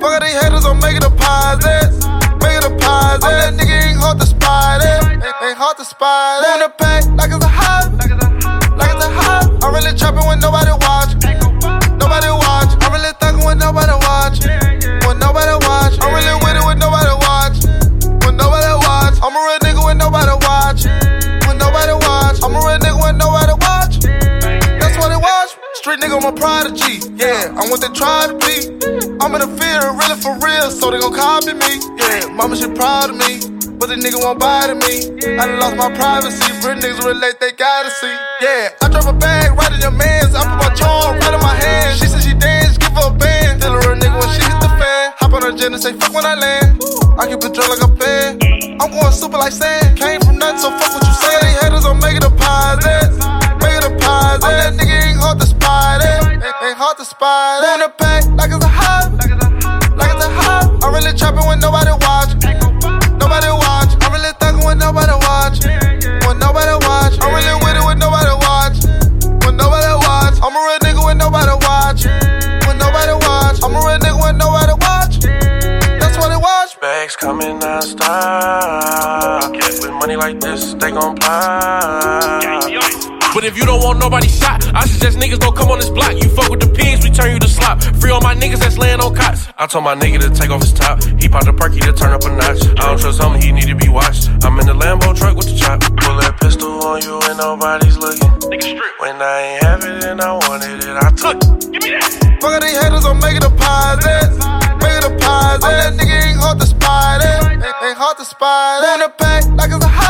Fuck all these haters, I'm making deposits. Making deposits. I'm that nigga ain't hard to spot it. Ain't, hard to spot it. Wanna pay like it's a hobby. Street nigga, I'm a prodigy. Yeah, I'm what they try to be. I'm in the field, really for real, so they gon' copy me. Yeah, mama she proud of me, but the nigga won't buy to me. I done lost my privacy, real niggas relate, they gotta see. Yeah, I drop a bag right in your mans. I put my charm right in my hand. She said she dance, give her a band. Still a real nigga when she hit the fan. Hop on her jet and say fuck when I land. I keep it drill like a fan. I'm going super like sand. Came from nothing, so fuck hard to spot it. Wanna pay like it's a hobby. Like it's a hobby. I'm really trapping when nobody watch. Nobody watch. I'm really thugging when nobody watch. When nobody watch. I'm really with it when nobody watch. When nobody watch. I'm a real nigga when nobody watch. When nobody watch. I'm a real nigga when nobody watch. That's what it was. Bags coming non-stop. With money like this, they gon' pop. But if you don't want nobody shot, I suggest niggas don't come on this block. You fuck with the pigs, we turn you to slop. Free all my niggas that's laying on cots. I told my nigga to take off his top. He popped a perky to turn up a notch. I don't trust him, he need to be watched. I'm in the Lambo truck with the chop. Pull that pistol on you and nobody's looking. When I ain't have it and I wanted it, I took it. Give me that. Fuck all these haters, I'm making deposits. Making deposits. I'm that nigga ain't hard to spot it. Ain't, ain't hard to spot it. Wanna pay like it's a hobby.